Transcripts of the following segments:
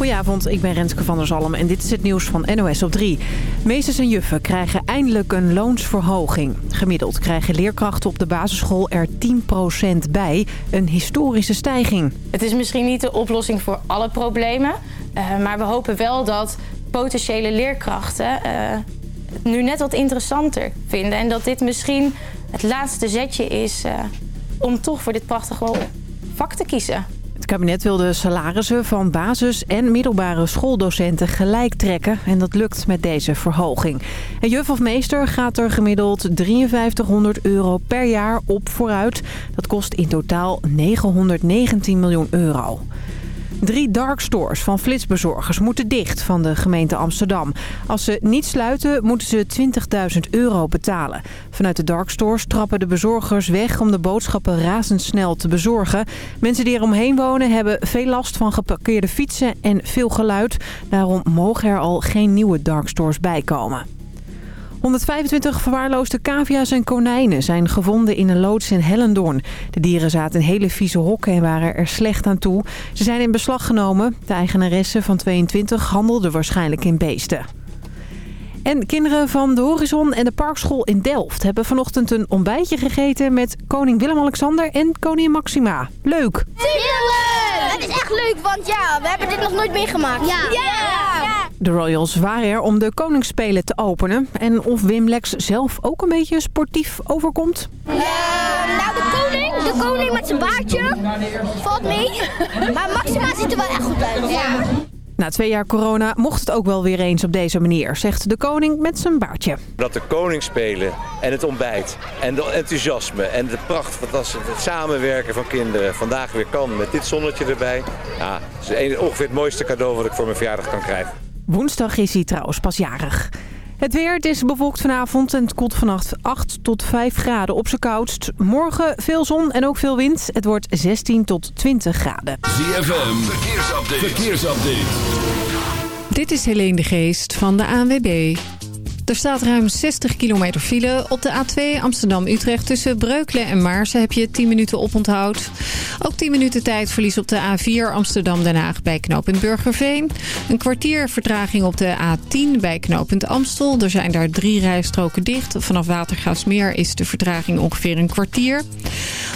Goedenavond, ik ben Renske van der Zalm en dit is het nieuws van NOS op 3. Meesters en juffen krijgen eindelijk een loonsverhoging. Gemiddeld krijgen leerkrachten op de basisschool er 10% bij. Een historische stijging. Het is misschien niet de oplossing voor alle problemen. Uh, maar we hopen wel dat potentiële leerkrachten uh, het nu net wat interessanter vinden. En dat dit misschien het laatste zetje is uh, om toch voor dit prachtige vak te kiezen. Kabinet wil de salarissen van basis- en middelbare schooldocenten gelijk trekken. En dat lukt met deze verhoging. Een juf of meester gaat er gemiddeld 5300 euro per jaar op vooruit. Dat kost in totaal 919 miljoen euro. Drie darkstores van flitsbezorgers moeten dicht van de gemeente Amsterdam. Als ze niet sluiten, moeten ze 20.000 euro betalen. Vanuit de darkstores trappen de bezorgers weg om de boodschappen razendsnel te bezorgen. Mensen die er omheen wonen hebben veel last van geparkeerde fietsen en veel geluid. Daarom mogen er al geen nieuwe darkstores bijkomen. 125 verwaarloosde cavia's en konijnen zijn gevonden in een loods in Hellendoorn. De dieren zaten in hele vieze hokken en waren er slecht aan toe. Ze zijn in beslag genomen. De eigenaresse van 22 handelde waarschijnlijk in beesten. En kinderen van de Horizon en de Parkschool in Delft hebben vanochtend een ontbijtje gegeten met koning Willem-Alexander en koningin Maxima. Leuk! leuk! Het is echt leuk, want ja, we hebben dit nog nooit meegemaakt. Ja. ja. De Royals waren er om de koningsspelen te openen. En of Wim Lex zelf ook een beetje sportief overkomt? Uh, nou, de koning, de koning met zijn baardje valt mee. Maar Maxima ziet er wel echt goed uit. Ja. Na twee jaar corona mocht het ook wel weer eens op deze manier, zegt de koning met zijn baardje. Dat de koningsspelen en het ontbijt en het enthousiasme en de pracht, het samenwerken van kinderen vandaag weer kan met dit zonnetje erbij. Ja, dat is ongeveer het mooiste cadeau wat ik voor mijn verjaardag kan krijgen. Woensdag is hij trouwens pas jarig. Het weer, het is bewolkt vanavond en het koelt vannacht 8 tot 5 graden op zijn koudst. Morgen veel zon en ook veel wind. Het wordt 16 tot 20 graden. ZFM, verkeersupdate. verkeersupdate. Dit is Helene de Geest van de ANWB. Er staat ruim 60 kilometer file. Op de A2 Amsterdam-Utrecht tussen Breukelen en Maarsen heb je 10 minuten oponthoud. Ook 10 minuten tijdverlies op de A4 Amsterdam-Den Haag bij knooppunt Burgerveen. Een kwartier vertraging op de A10 bij knooppunt Amstel. Er zijn daar drie rijstroken dicht. Vanaf Watergraafsmeer is de vertraging ongeveer een kwartier.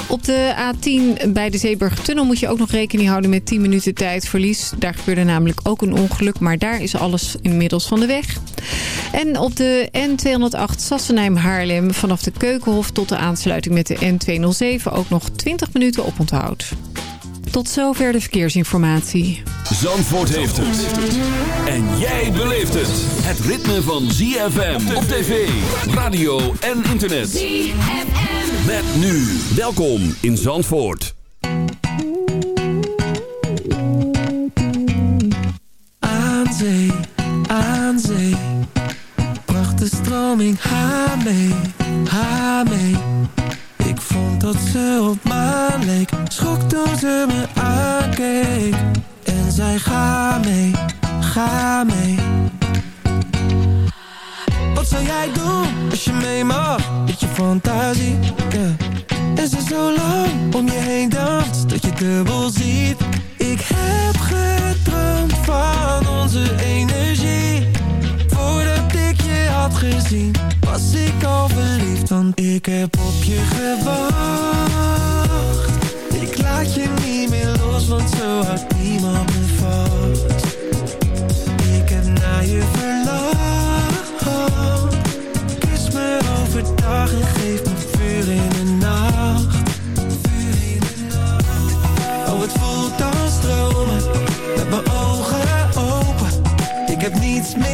Op de A10 bij de Zeeburgertunnel moet je ook nog rekening houden met 10 minuten tijdverlies. Daar gebeurde namelijk ook een ongeluk, maar daar is alles inmiddels van de weg. En op de N208 Sassenheim-Haarlem vanaf de Keukenhof tot de aansluiting met de N207 ook nog 20 minuten oponthoud. Tot zover de verkeersinformatie. Zandvoort heeft het. En jij beleeft het. Het ritme van ZFM op tv, radio en internet. ZFM. Met nu. Welkom in Zandvoort. Aan zee, aan zee. De stroming haar mee, haar mee. Ik vond dat ze op maan leek. Schrok toen ze me aankeek. En zei ga mee, ga mee. Wat zou jij doen als je mee mag? Met je fantasie, yeah. En ze zo lang om je heen danst Dat je dubbel ziet Ik heb gedroomd ik heb op je gewacht. Ik laat je niet meer los Want zo houdt niemand me vast. Ik heb naar je verlangd Kus me overdag en geef me vuur in de nacht. Oh, het voelt als stromen Met mijn ogen open. Ik heb niets meer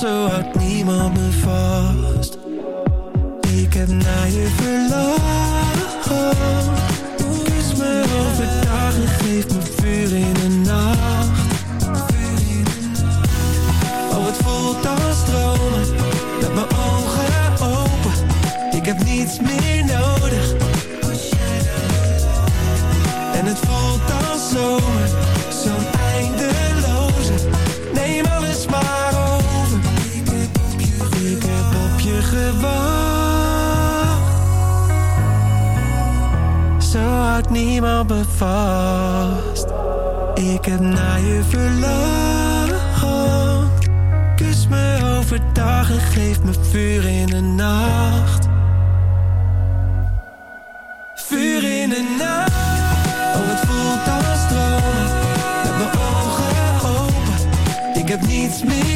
zo houdt niemand me vast. Ik heb naar je verlangd Ik heb naar je verlangd. Kus me overdag en geef me vuur in de nacht. Vuur in de nacht. Oh, het voelt als stroom. Met mijn ogen open. Ik heb niets meer.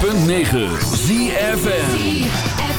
106.9 ZFN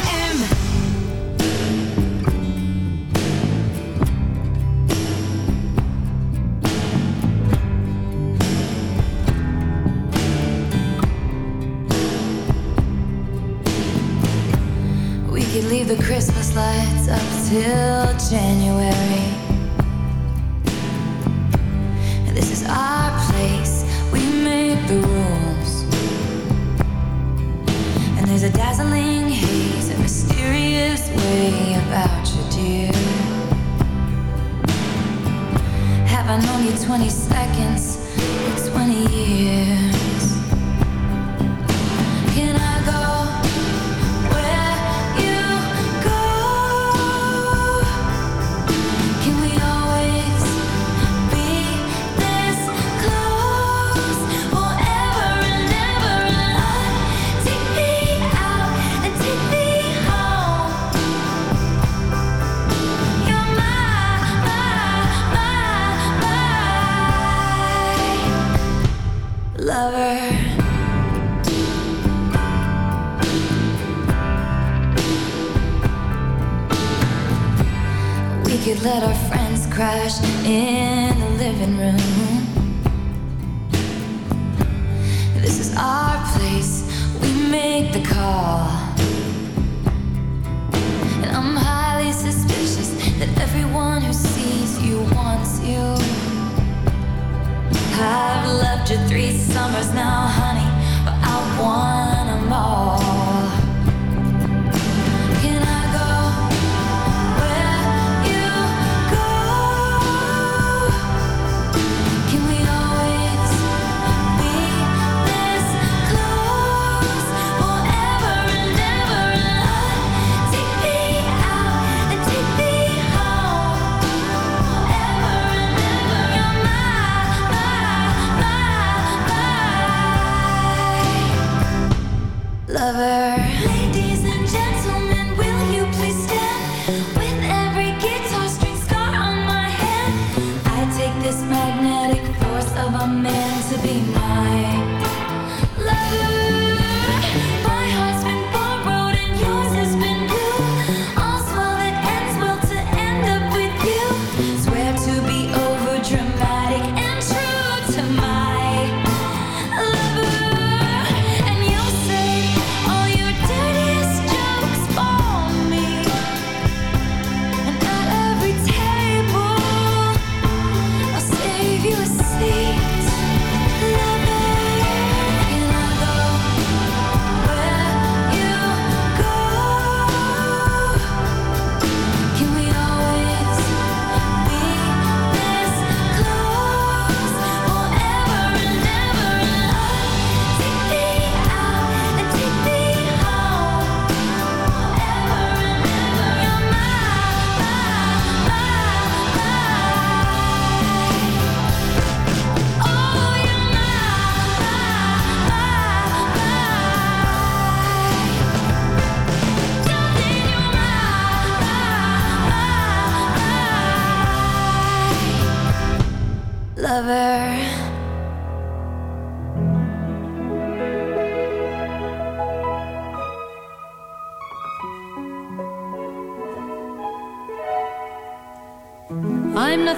left you three summers now, honey, but I want.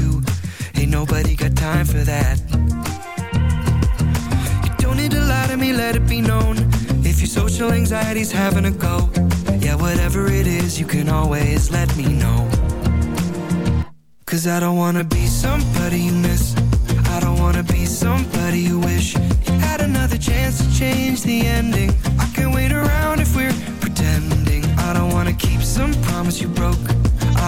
You. Ain't nobody got time for that. You don't need to lie to me, let it be known. If your social anxiety's having a go, yeah, whatever it is, you can always let me know. Cause I don't wanna be somebody you miss. I don't wanna be somebody you wish you had another chance to change the ending. I can't wait around if we're pretending. I don't wanna keep some promise you broke.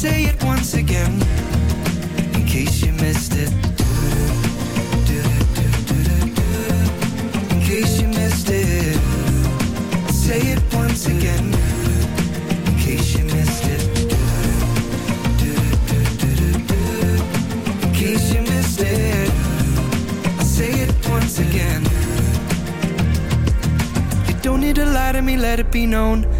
say it once again. In case you missed it. In case you missed it. Say it once again. In case you missed it. In case you missed it, I'll say it once again. You don't need to lie to me, let it be known.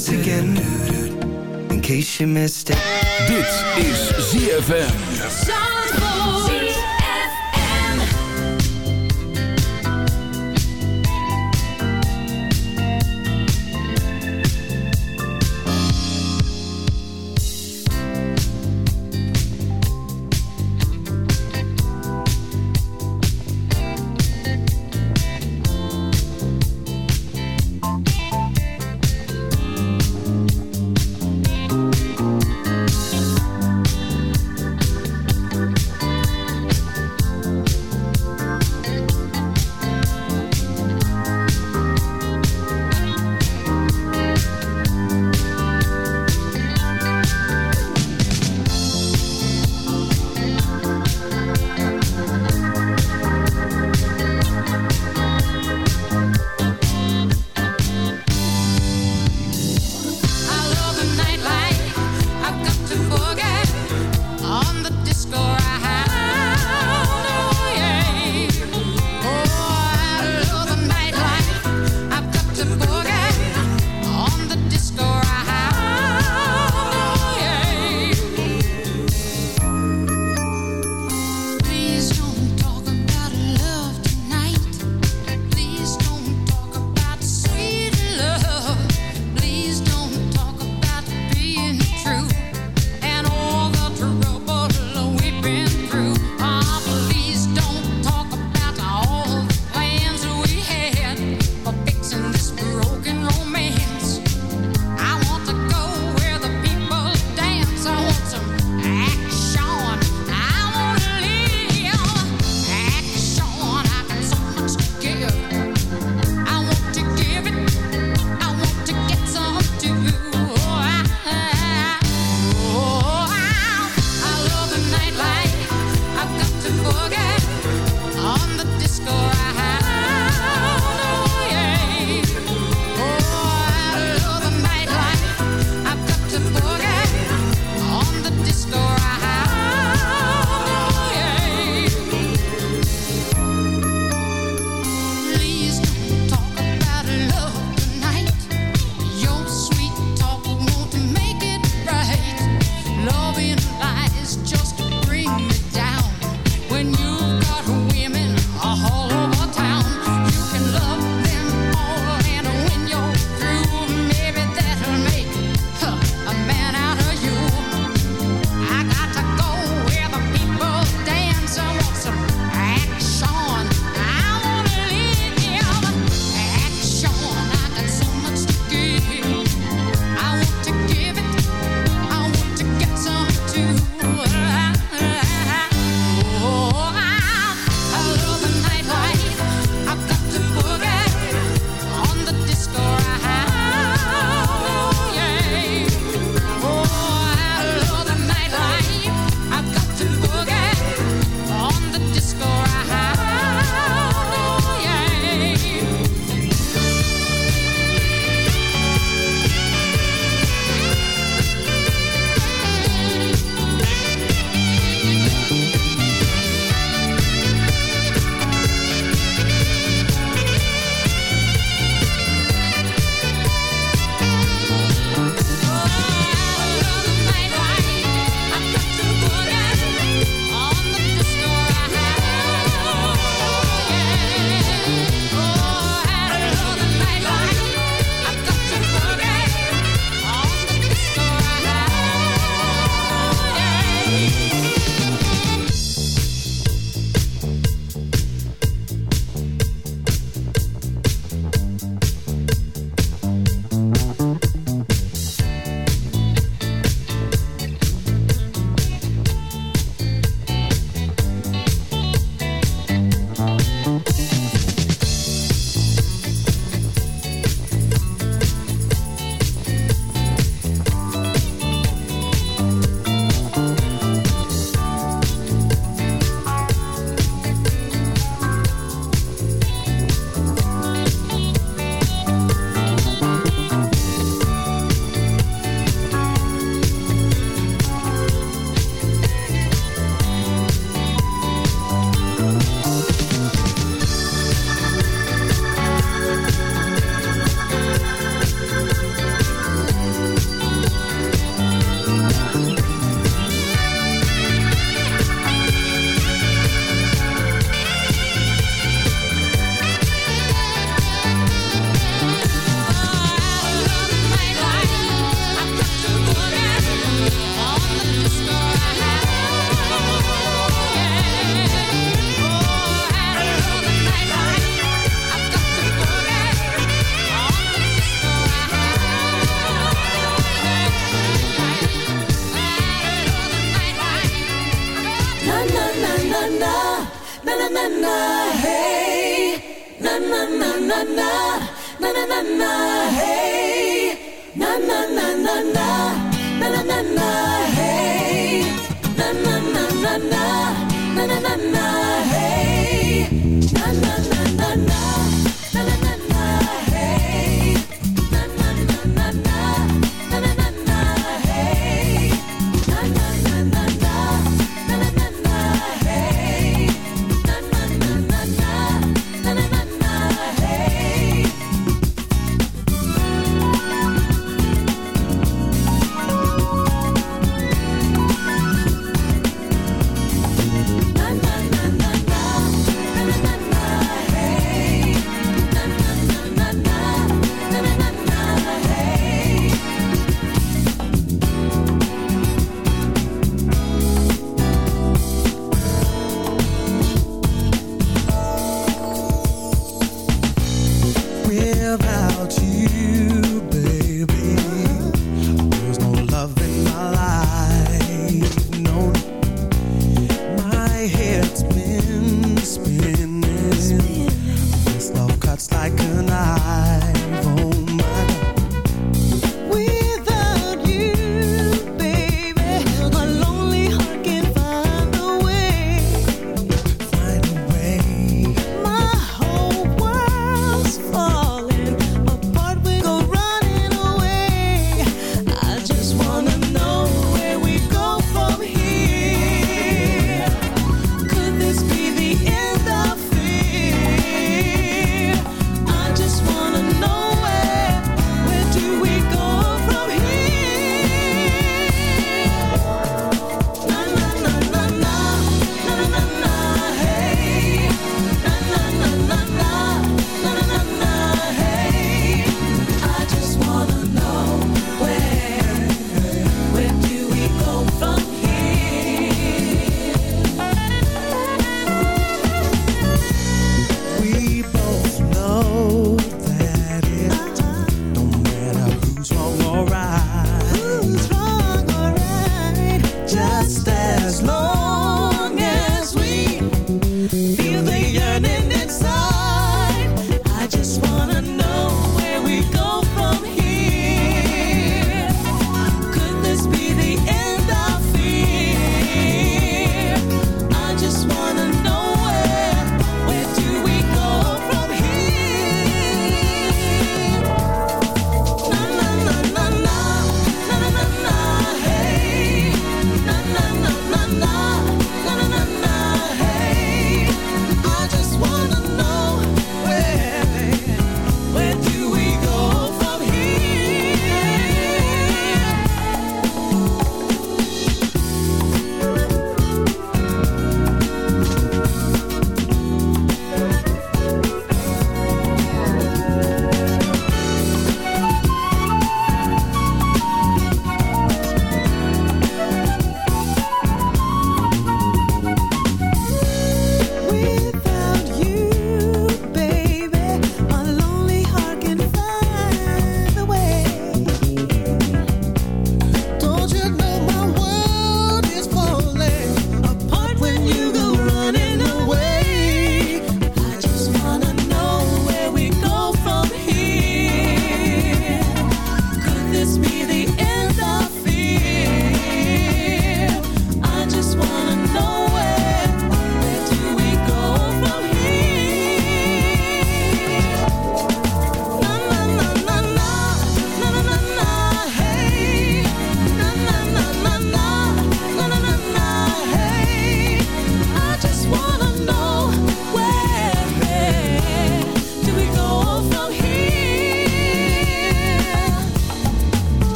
Once again. In case you missed it. Dit is ZFM.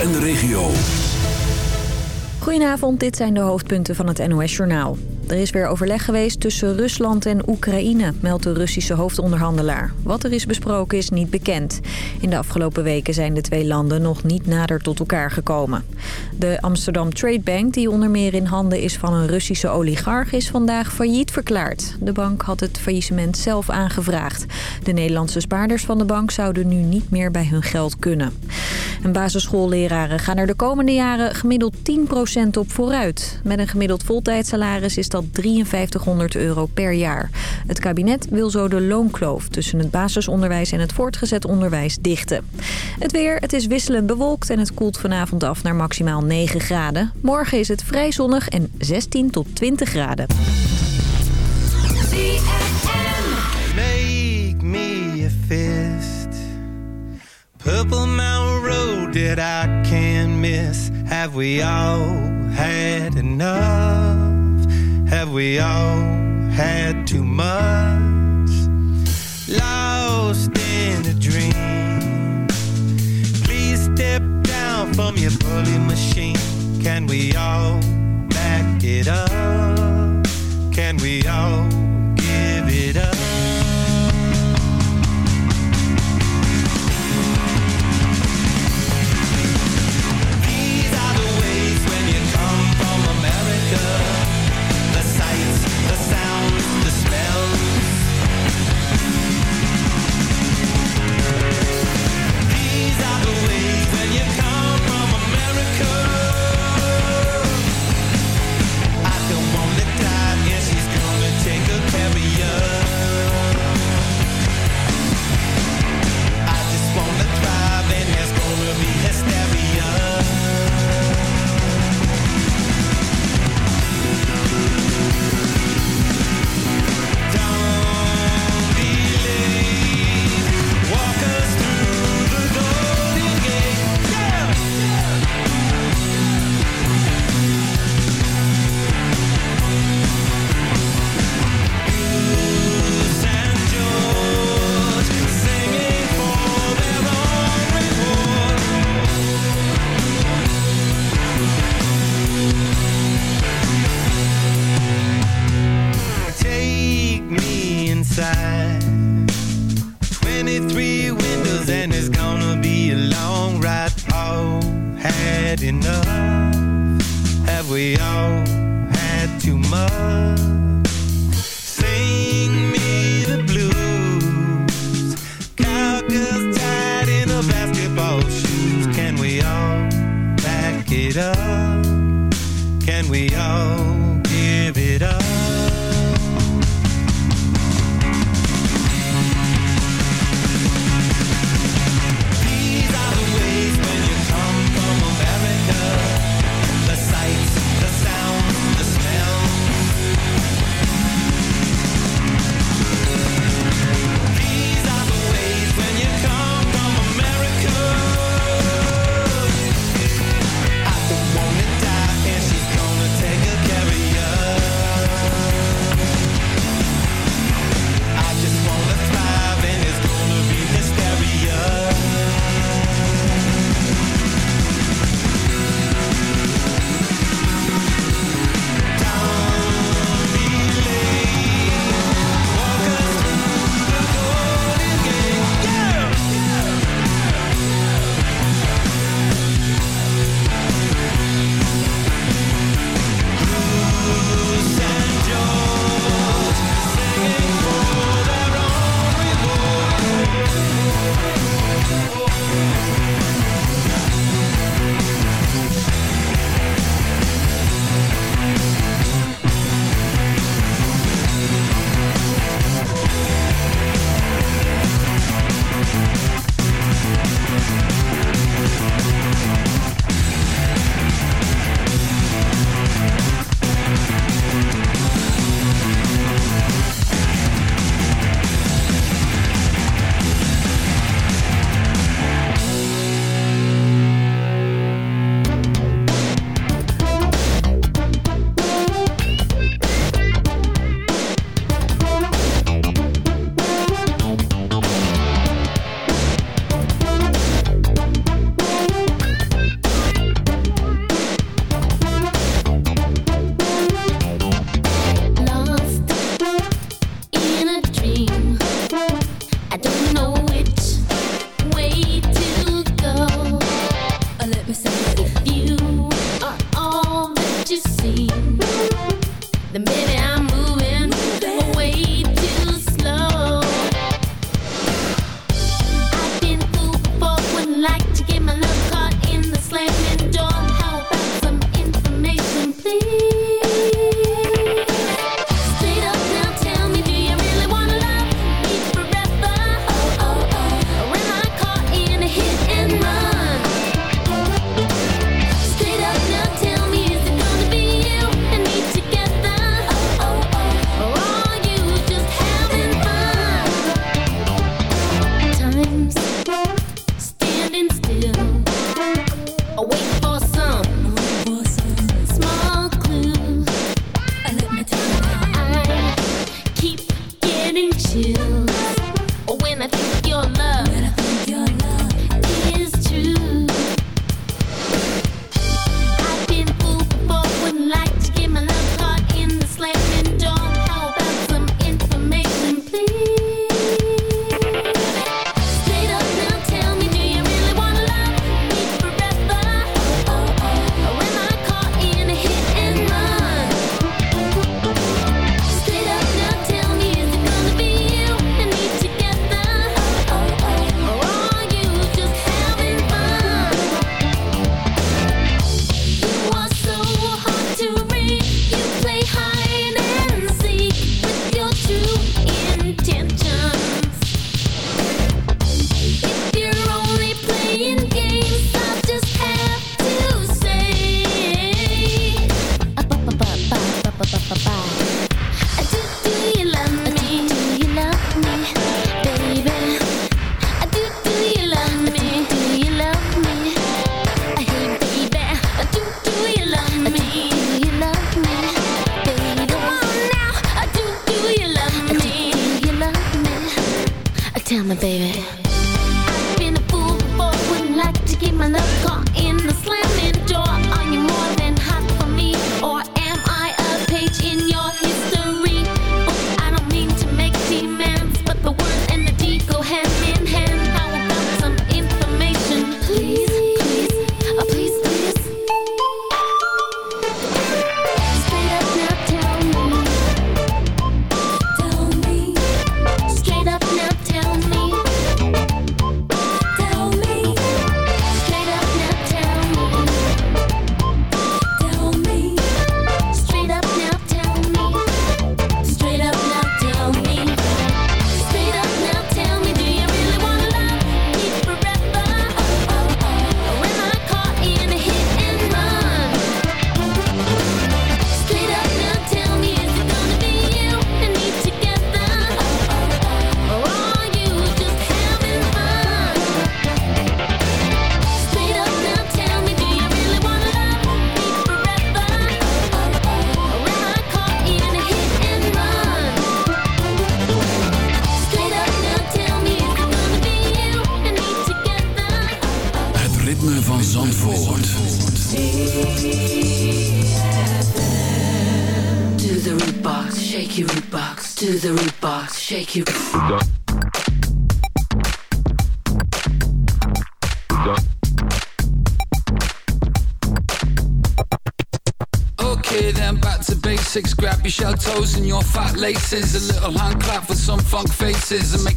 En de regio. Goedenavond, dit zijn de hoofdpunten van het NOS-journaal. Er is weer overleg geweest tussen Rusland en Oekraïne, meldt de Russische hoofdonderhandelaar. Wat er is besproken is niet bekend. In de afgelopen weken zijn de twee landen nog niet nader tot elkaar gekomen. De Amsterdam Trade Bank, die onder meer in handen is van een Russische oligarch, is vandaag failliet verklaard. De bank had het faillissement zelf aangevraagd. De Nederlandse spaarders van de bank zouden nu niet meer bij hun geld kunnen. En basisschoolleraren gaan er de komende jaren gemiddeld 10% op vooruit. Met een gemiddeld voltijdsalaris is dat 5300 euro per jaar. Het kabinet wil zo de loonkloof tussen het basisonderwijs en het voortgezet onderwijs dichten. Het weer, het is wisselend bewolkt en het koelt vanavond af naar maximaal 9 graden. Morgen is het vrij zonnig en 16 tot 20 graden. Have we all had enough? Have we all had too much? Lost in a dream. Please step down from your bully machine. Can we all back it up? Can we all give it up?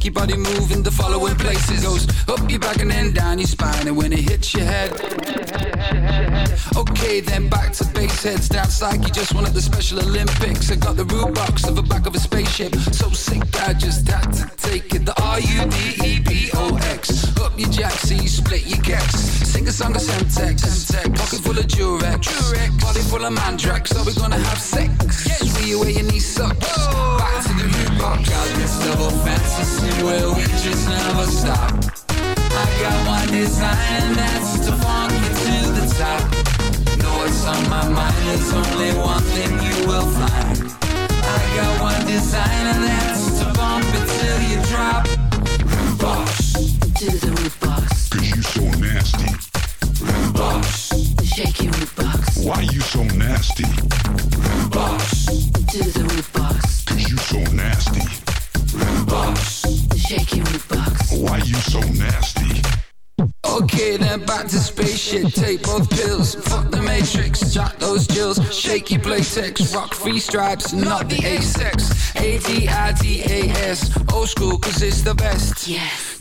Your body move in the following places. Goes up your back and then down your spine. And when it hits your head. Okay, then back to base heads. Like you just won at the Special Olympics. I got the Rudebox of the back of a spaceship. So sick, I just had to take it. The R-U-D-E-B-O-X. Up your jack, so you split your gex. Sing a song of Semtex. Pocket full of Durex. Body full of Mandrax. So we're gonna have sex. Swing you where your knee sucks. Back to the Rudebox. Got this double fantasy where we just never stop. I got one design and that's to funk you to the top. Know what's on my mind, there's only one thing you will find. I got one design and that's to bump it till you drop. Boss. To the Rudebox, Shaky playtex. Rock free stripes, not the A-sex. A-D-I-D-A-S. Old school, cause it's the best. Yes,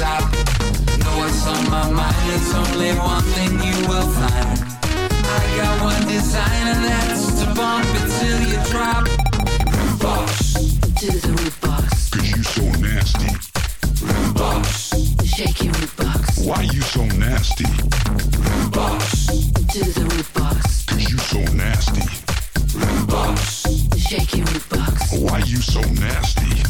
to. Know what's on my mind, there's only one thing you will find. I got one design and that's to bump it till you drop. Boss, To the Rudebox, Cause you so nasty. boss, shake your Rudebox. Why you so nasty? boss, To the Rudebox, Cause you so nasty. boss. shake your root box. Why you so nasty?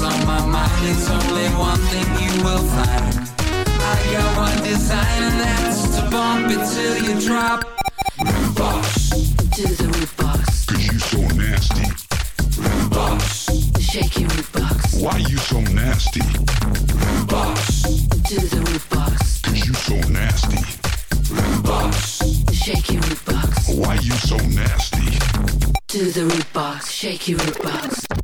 Know what's on my mind, it's only one thing you will find. I got one design and that's to bump it till you drop. Boss, To the Rudebox, Cause you so nasty. boss, shake your Rudebox. Why you so nasty? boss, To the Rudebox, Cause you so nasty. boss, shake your root box. Why you so nasty? To the root boss, shake your Rudebox.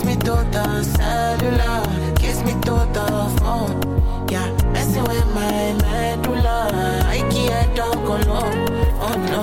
Kiss me to the cellular, kiss me to the phone. Yeah, messing with my medulla. I can't talk alone. Oh no,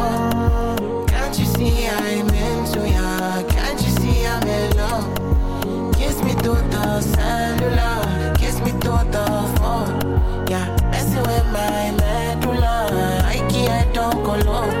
solo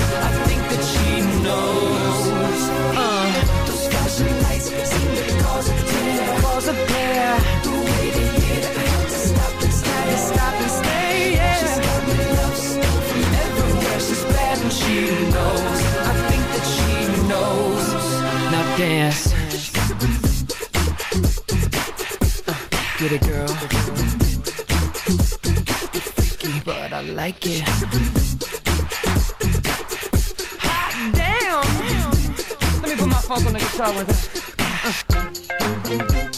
Knows. Uh, those flashing lights seem to cause a tear, cause a pair. The way stop and stare, stop and stay. Yeah. She's got me love stone from everywhere. She's bad and she knows. I think that she knows. Now dance. Get it, girl. Freaky, but I like it. Funk on the guitar with her.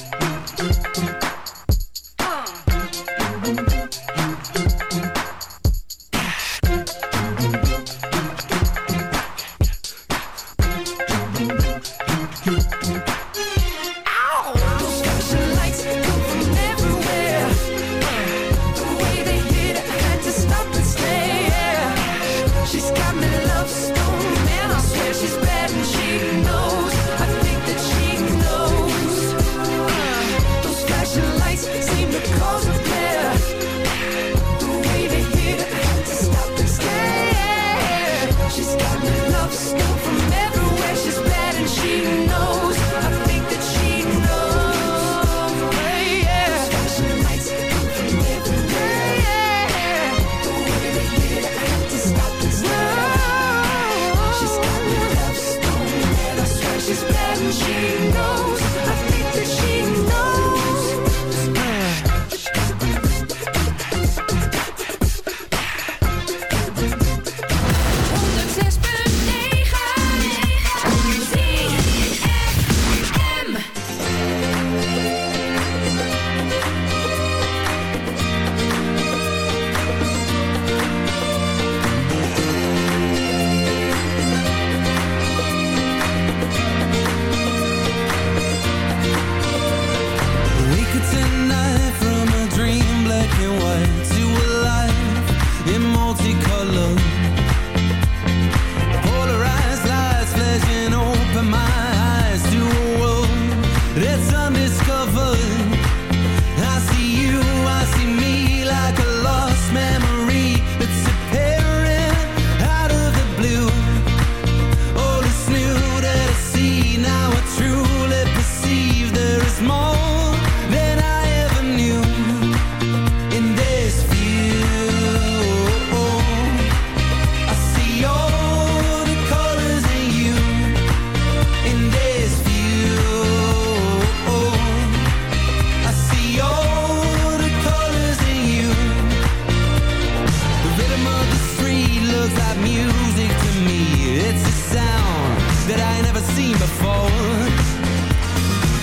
looks like music to me. It's a sound that I never seen before.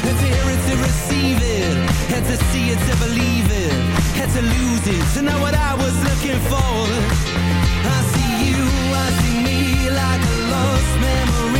Had to hear it to receive it Had to see it to believe it Had to lose it to know what I was looking for. I see you, I see me like a lost memory.